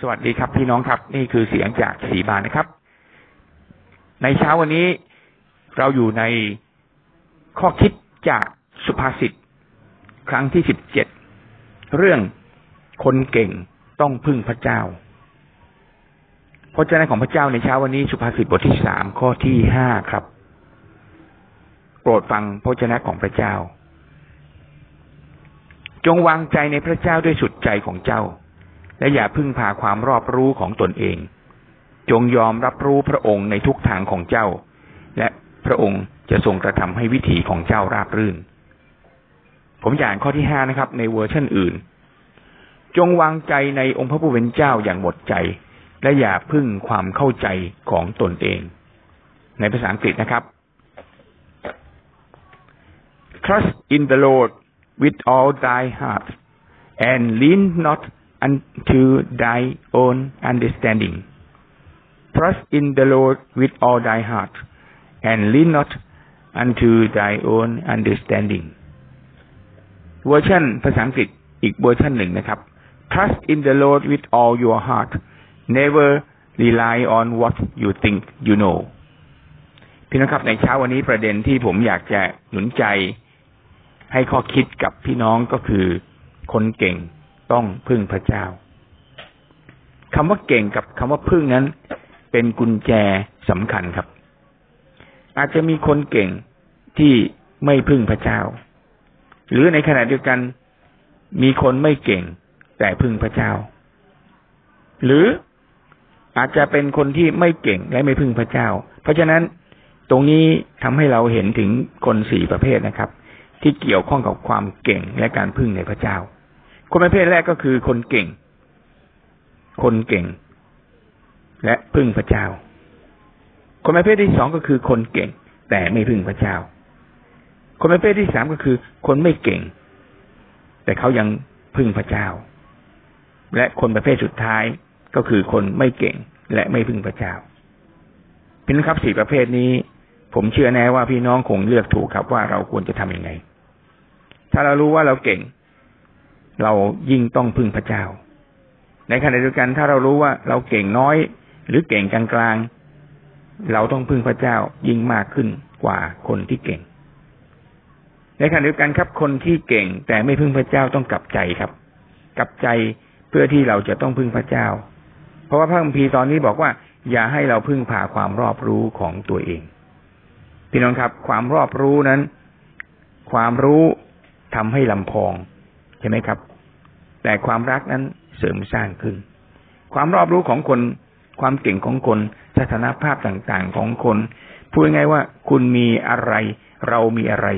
สวัสดีครับพี่น้องครับ นี่คือเสียงจากสีบานนะครับ ในเช้าวันนี้เราอยู่ในข้อคิดจากสุภาษิตครั้งที่สิบเจ็ดเรื่องคนเก่งต้องพึ่งพระเจ้าพระเจ้าของพระเจ้าในเช้าวันนี้สุภาษิตบทที่สามข้อที่ห้าครับ โปรดฟังพระเจ้าของพระเจ้า จงวางใจในพระเจ้าด้วยสุดใจของเจ้า และอย่าพึ่งพาความรอบรู้ของตนเอง จงยอมรับรู้พระองค์ในทุกทางของเจ้า และพระองค์จะทรงกระทำให้วิถีของเจ้าราบรื่น ผมอ่านข้อที่ห้านะครับ ในเวอร์ชันอื่น จงวางใจในองค์พระผู้เป็นเจ้าอย่างหมดใจ และอย่าพึ่งความเข้าใจของตนเอง ในภาษาอังกฤษนะครับ trust in the Lord with all thy heart and lean not unto thy own understanding. Trust in the Lord with all thy heart, and lean not unto thy own understanding. เวอร์ชันภาษาอังกฤษอีกเวอร์ชันหนึ่งนะครับ Trust in the Lord with all your heart. Never rely on what you think you know. พี่น้องครับในเช้าวันนี้ประเด็นที่ผมอยากจะหนุนใจ ให้ข้อคิดกับพี่น้องก็คือคนเก่ง ต้องพึ่งพระเจ้าคำว่าเก่งกับคำว่าพึ่งนั้น เป็นกุญแจสำคัญครับ อาจจะมีคนเก่งที่ไม่พึ่งพระเจ้า หรือในขณะเดียวกันมีคนไม่เก่ง แต่พึ่งพระเจ้า หรืออาจจะเป็นคนที่ไม่เก่งและไม่พึ่งพระเจ้า เพราะฉะนั้นตรงนี้ทำให้เราเห็นถึงคนสี่ประเภทนะครับ ที่เกี่ยวข้องกับความเก่งและการพึ่งในพระเจ้า คนประเภทแรกก็คือคนเก่ง คนเก่ง และพึ่งพระเจ้า คนประเภทที่สองก็คือคนเก่ง แต่ไม่พึ่งพระเจ้า คนประเภทที่สามก็คือ คนไม่เก่ง แต่เขายังพึ่งพระเจ้า และคนประเภทสุดท้ายก็คือคนไม่เก่งและไม่พึ่งพระเจ้าพี่น้องครับสี่ประเภทนี้ ผมเชื่อแน่ว่าพี่น้องคงเลือกถูกครับว่าเราควรจะทํำยังไง ถ้าเรารู้ว่าเราเก่ง เรายิ่งต้องพึ่งพระเจ้า ในขณะเดียวกันถ้าเรารู้ว่าเราเก่งน้อย หรือเก่งกลางๆเราต้องพึ่งพระเจ้ายิ่งมากขึ้นกว่าคนที่เก่ง ในขณะเดียวกันครับ คนที่เก่งแต่ไม่พึ่งพระเจ้าต้องกลับใจครับ กลับใจเพื่อที่เราจะต้องพึ่งพระเจ้า เพราะว่าพระคัมภีร์ตอนนี้บอกว่า อย่าให้เราพึ่งพาความรอบรู้ของตัวเองพี่น้องครับ ความรอบรู้นั้น ความรู้ทำให้ลำพอง ใช่ไหมครับ แต่ความรักนั้นเสริมสร้างขึ้น ความรอบรู้ของคน ความเก่งของคน สถานภาพต่างๆของคน พูดง่ายว่าคุณมีอะไร เรามีอะไร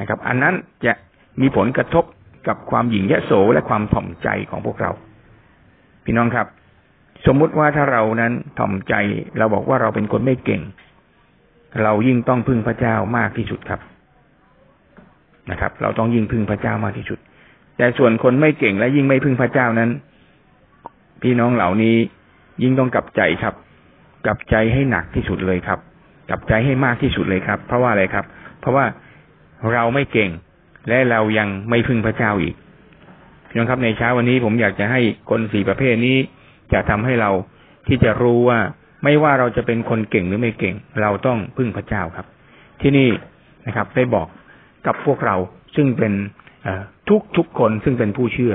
นะครับ อันนั้นจะมีผลกระทบกับความหยิ่งยโสและความถ่อมใจของพวกเรา พี่น้องครับ สมมุติว่าถ้าเรานั้นถ่อมใจ เราบอกว่าเราเป็นคนไม่เก่ง เรายิ่งต้องพึ่งพระเจ้ามากที่สุดครับ นะครับ เราต้องยิ่งพึ่งพระเจ้ามากที่สุด แต่ส่วนคนไม่เก่งและยิ่งไม่พึ่งพระเจ้านั้น พี่น้องเหล่านี้ยิ่งต้องกลับใจครับ กลับใจให้หนักที่สุดเลยครับ กลับใจให้มากที่สุดเลยครับ เพราะว่าอะไรครับ เพราะว่าเราไม่เก่ง และเรายังไม่พึ่งพระเจ้าอีกพี่น้องครับในเช้าวันนี้ผมอยากจะให้คนสี่ประเภทนี้จะทำให้เราที่จะรู้ว่าไม่ว่าเราจะเป็นคนเก่งหรือไม่เก่ง เราต้องพึ่งพระเจ้าครับ ที่นี่นะครับ ได้บอก กับพวกเรา ซึ่งเป็นทุกทุกคนซึ่งเป็นผู้เชื่อ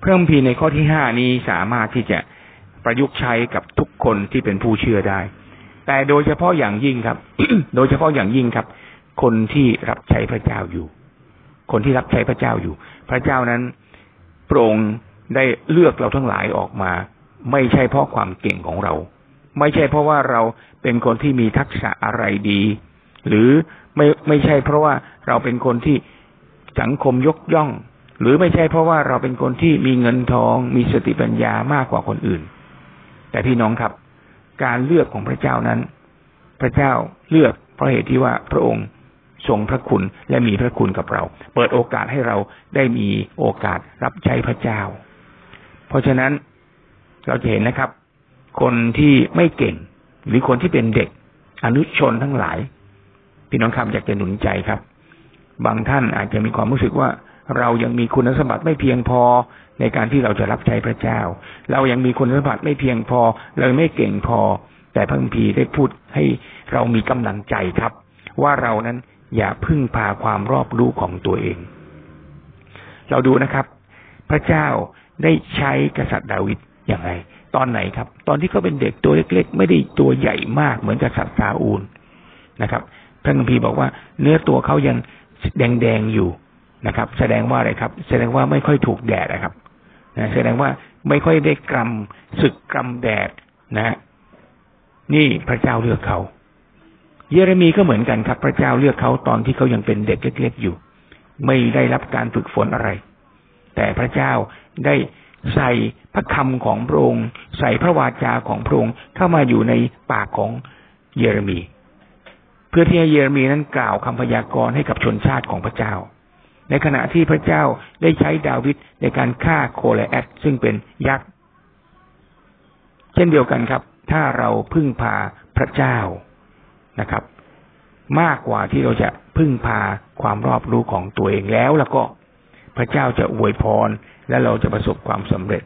เพิ่มพีในข้อที่ห้านี้สามารถที่จะประยุกต์ใช้กับทุกคนที่เป็นผู้เชื่อได้ แต่โดยเฉพาะอย่างยิ่งครับ โดยเฉพาะอย่างยิ่งครับ คนที่รับใช้พระเจ้าอยู่ คนที่รับใช้พระเจ้าอยู่ พระเจ้านั้นโปร่งได้เลือกเราทั้งหลายออกมา ไม่ใช่เพราะความเก่งของเรา ไม่ใช่เพราะว่าเราเป็นคนที่มีทักษะอะไรดี หรือ ไม่ไม่ใช่เพราะว่าเราเป็นคนที่สังคมยกย่อง หรือไม่ใช่เพราะว่าเราเป็นคนที่มีเงินทอง มีสติปัญญามากกว่าคนอื่น แต่พี่น้องครับ การเลือกของพระเจ้านั้น พระเจ้าเลือกเพราะเหตุที่ว่าพระองค์ทรงพระคุณและมีพระคุณกับเรา เปิดโอกาสให้เราได้มีโอกาสรับใช้พระเจ้า เพราะฉะนั้นเราจะเห็นนะครับ คนที่ไม่เก่ง หรือคนที่เป็นเด็ก อนุชนทั้งหลาย พี่น้องครับอยากจะหนุนใจครับ บางท่านอาจจะมีความรู้สึกว่าเรายังมีคุณสมบัติไม่เพียงพอในการที่เราจะรับใช้พระเจ้า เรายังมีคุณสมบัติไม่เพียงพอเราไม่เก่งพอ แต่พระคัมภีร์ได้พูดให้เรามีกำลังใจครับ ว่าเรานั้นอย่าพึ่งพาความรอบรู้ของตัวเอง เราดูนะครับ พระเจ้าได้ใช้กษัตริย์ดาวิดอย่างไร ตอนไหนครับ ตอนที่เขาเป็นเด็กตัวเล็ก ๆ ไม่ได้ตัวใหญ่มากเหมือนกษัตริย์ซาอูลนะครับ พระคัมภีร์บอกว่า เนื้อตัวเขายังแดงๆอยู่นะครับ แสดงว่าอะไรครับ แสดงว่าไม่ค่อยถูกแดดนะครับนะแสดงว่าไม่ค่อยได้กรมศึกกรมแดดนะนี่พระเจ้าเลือกเขา เยเรมีก็เหมือนกันครับ พระเจ้าเลือกเขาตอนที่เขายังเป็นเด็กเล็กๆอยู่ ไม่ได้รับการฝึกฝนอะไร แต่พระเจ้าได้ใส่พระคำของพระองค์ ใส่พระวาจาของพระองค์เข้ามาอยู่ในปากของเยเรมี เพื่อที่ให้เยเรมีนั้นกล่าวคำพยากรณ์ให้กับชนชาติของพระเจ้า ในขณะที่พระเจ้าได้ใช้ดาวิดในการฆ่าโคเลแอดซึ่งเป็นยักษ์ เช่นเดียวกันครับ ถ้าเราพึ่งพาพระเจ้านะครับ มากกว่าที่เราจะพึ่งพาความรอบรู้ของตัวเองแล้วแล้วก็พระเจ้าจะอวยพรและเราจะประสบความสำเร็จ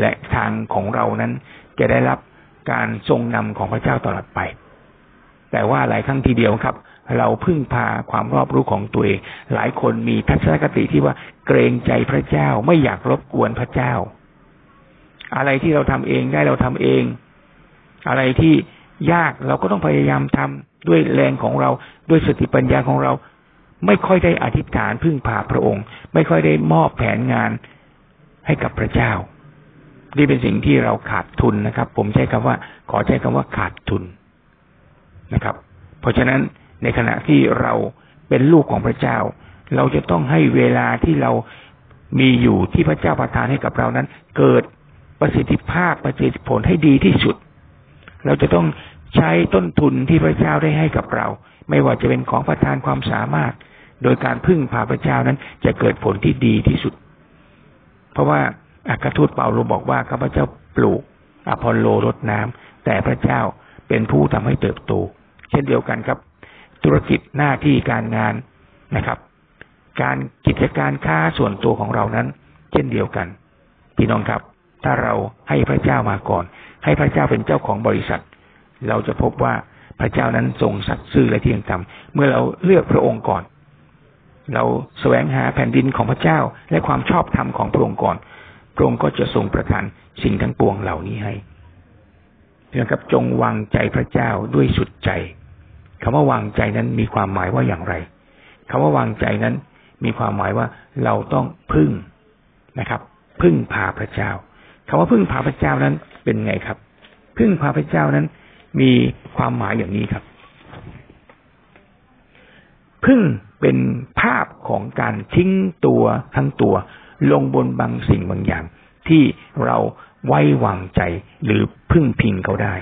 และทางของเรานั้นจะได้รับการทรงนำของพระเจ้าตลอดไป แต่ว่าหลายครั้งทีเดียวครับ เราพึ่งพาความรอบรู้ของตัวเอง หลายคนมีทัศนคติที่ว่าเกรงใจพระเจ้าไม่อยากรบกวนพระเจ้า อะไรที่เราทำเองได้เราทำเอง อะไรที่ยากเราก็ต้องพยายามทำด้วยแรงของเราด้วยสติปัญญาของเรา ไม่ค่อยได้อธิษฐานพึ่งพาพระองค์ ไม่ค่อยได้มอบแผนงานให้กับพระเจ้า นี่เป็นสิ่งที่เราขาดทุนนะครับ ผมใช้คำว่า ขอใช้คำว่าขาดทุน นะครับ เพราะฉะนั้นในขณะที่เราเป็นลูกของพระเจ้า เราจะต้องให้เวลาที่เรามีอยู่ที่พระเจ้าประทานให้กับเรานั้น เกิดประสิทธิภาพประสิทธิผลให้ดีที่สุด เราจะต้องใช้ต้นทุนที่พระเจ้าได้ให้กับเรา ไม่ว่าจะเป็นของประทานความสามารถ โดยการพึ่งพาพระเจ้านั้น จะเกิดผลที่ดีที่สุด เพราะว่าอัครทูตเปาโลบอกว่าข้าพเจ้าปลูกอพอลโลรดน้ำแต่พระเจ้าเป็นผู้ทำให้เติบโต เช่นเดียวกันครับ ธุรกิจหน้าที่การงานนะครับ การกิจการค้าส่วนตัวของเรานั้น เช่นเดียวกัน พี่น้องครับ ถ้าเราให้พระเจ้ามาก่อน ให้พระเจ้าเป็นเจ้าของบริษัท เราจะพบว่าพระเจ้านั้นทรงสัตย์ซื่อและเที่ยงธรรมเมื่อเราเลือกพระองค์ก่อน เราแสวงหาแผ่นดินของพระเจ้าและความชอบธรรมของพระองค์ก่อนพระองค์ก็จะทรงประทานสิ่งทั้งปวงเหล่านี้ให้ เพียงครับจงวางใจพระเจ้าด้วยสุดใจคำว่าวางใจนั้นมีความหมายว่าอย่างไรคำว่าวางใจนั้นมีความหมายว่าเราต้องพึ่งนะครับ พึ่งพาพระเจ้าคำว่าพึ่งพาพระเจ้านั้นเป็นไงครับ พึ่งพาพระเจ้านั้น มีความหมายอย่างนี้ครับ พึ่งเป็นภาพของการทิ้งตัวทั้งตัว ลงบนบางสิ่งบางอย่าง ที่เราไว้วางใจหรือพึ่งพิงเขาได้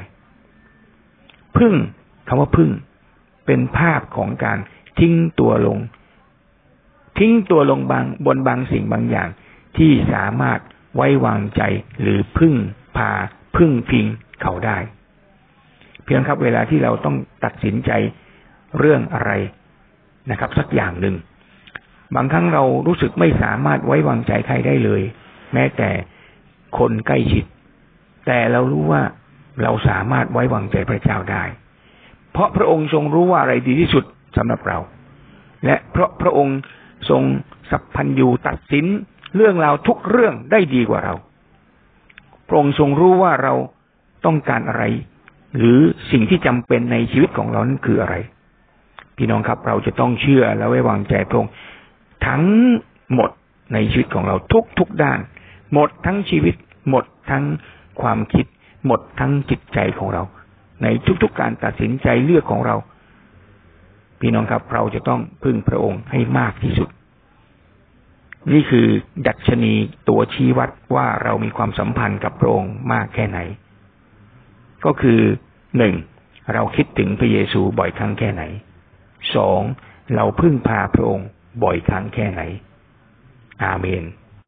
พึ่งคำว่าพึ่ง เป็นภาพของการทิ้งตัวลง ทิ้งตัวลงบางบนบางสิ่งบางอย่าง ที่สามารถไว้วางใจหรือพึ่งพาพึ่งพิงเขาได้ เพียงครับเวลาที่เราต้องตัดสินใจเรื่องอะไรนะครับ สักอย่างหนึ่ง บางครั้งเรารู้สึกไม่สามารถไว้วางใจใครได้เลย แม้แต่ คนใกล้ชิด แต่เรารู้ว่าเราสามารถไว้วางใจพระเจ้าได้ เพราะพระองค์ทรงรู้ว่าอะไรดีที่สุดสำหรับเรา และเพราะพระองค์ทรงสัพพัญญูตัดสินเรื่องราวทุกเรื่องได้ดีกว่าเรา พระองค์ทรงรู้ว่าเราต้องการอะไร หรือสิ่งที่จำเป็นในชีวิตของเรานั้นคืออะไร พี่น้องครับเราจะต้องเชื่อและไว้วางใจพระองค์ทั้งหมดในชีวิตของเราทุกทุกด้าน หมดทั้งชีวิต หมดทั้งความคิด หมดทั้งจิตใจของเรา ในทุกๆการตัดสินใจเลือกของเรา พี่น้องครับ เราจะต้องพึ่งพระองค์ให้มากที่สุด นี่คือดัชนีตัวชี้วัดว่าเรามีความสัมพันธ์กับพระองค์มากแค่ไหน ก็คือหนึ่งเราคิดถึงพระเยซูบ่อยครั้งแค่ไหน สอง เราพึ่งพาพระองค์บ่อยครั้งแค่ไหน อาเมน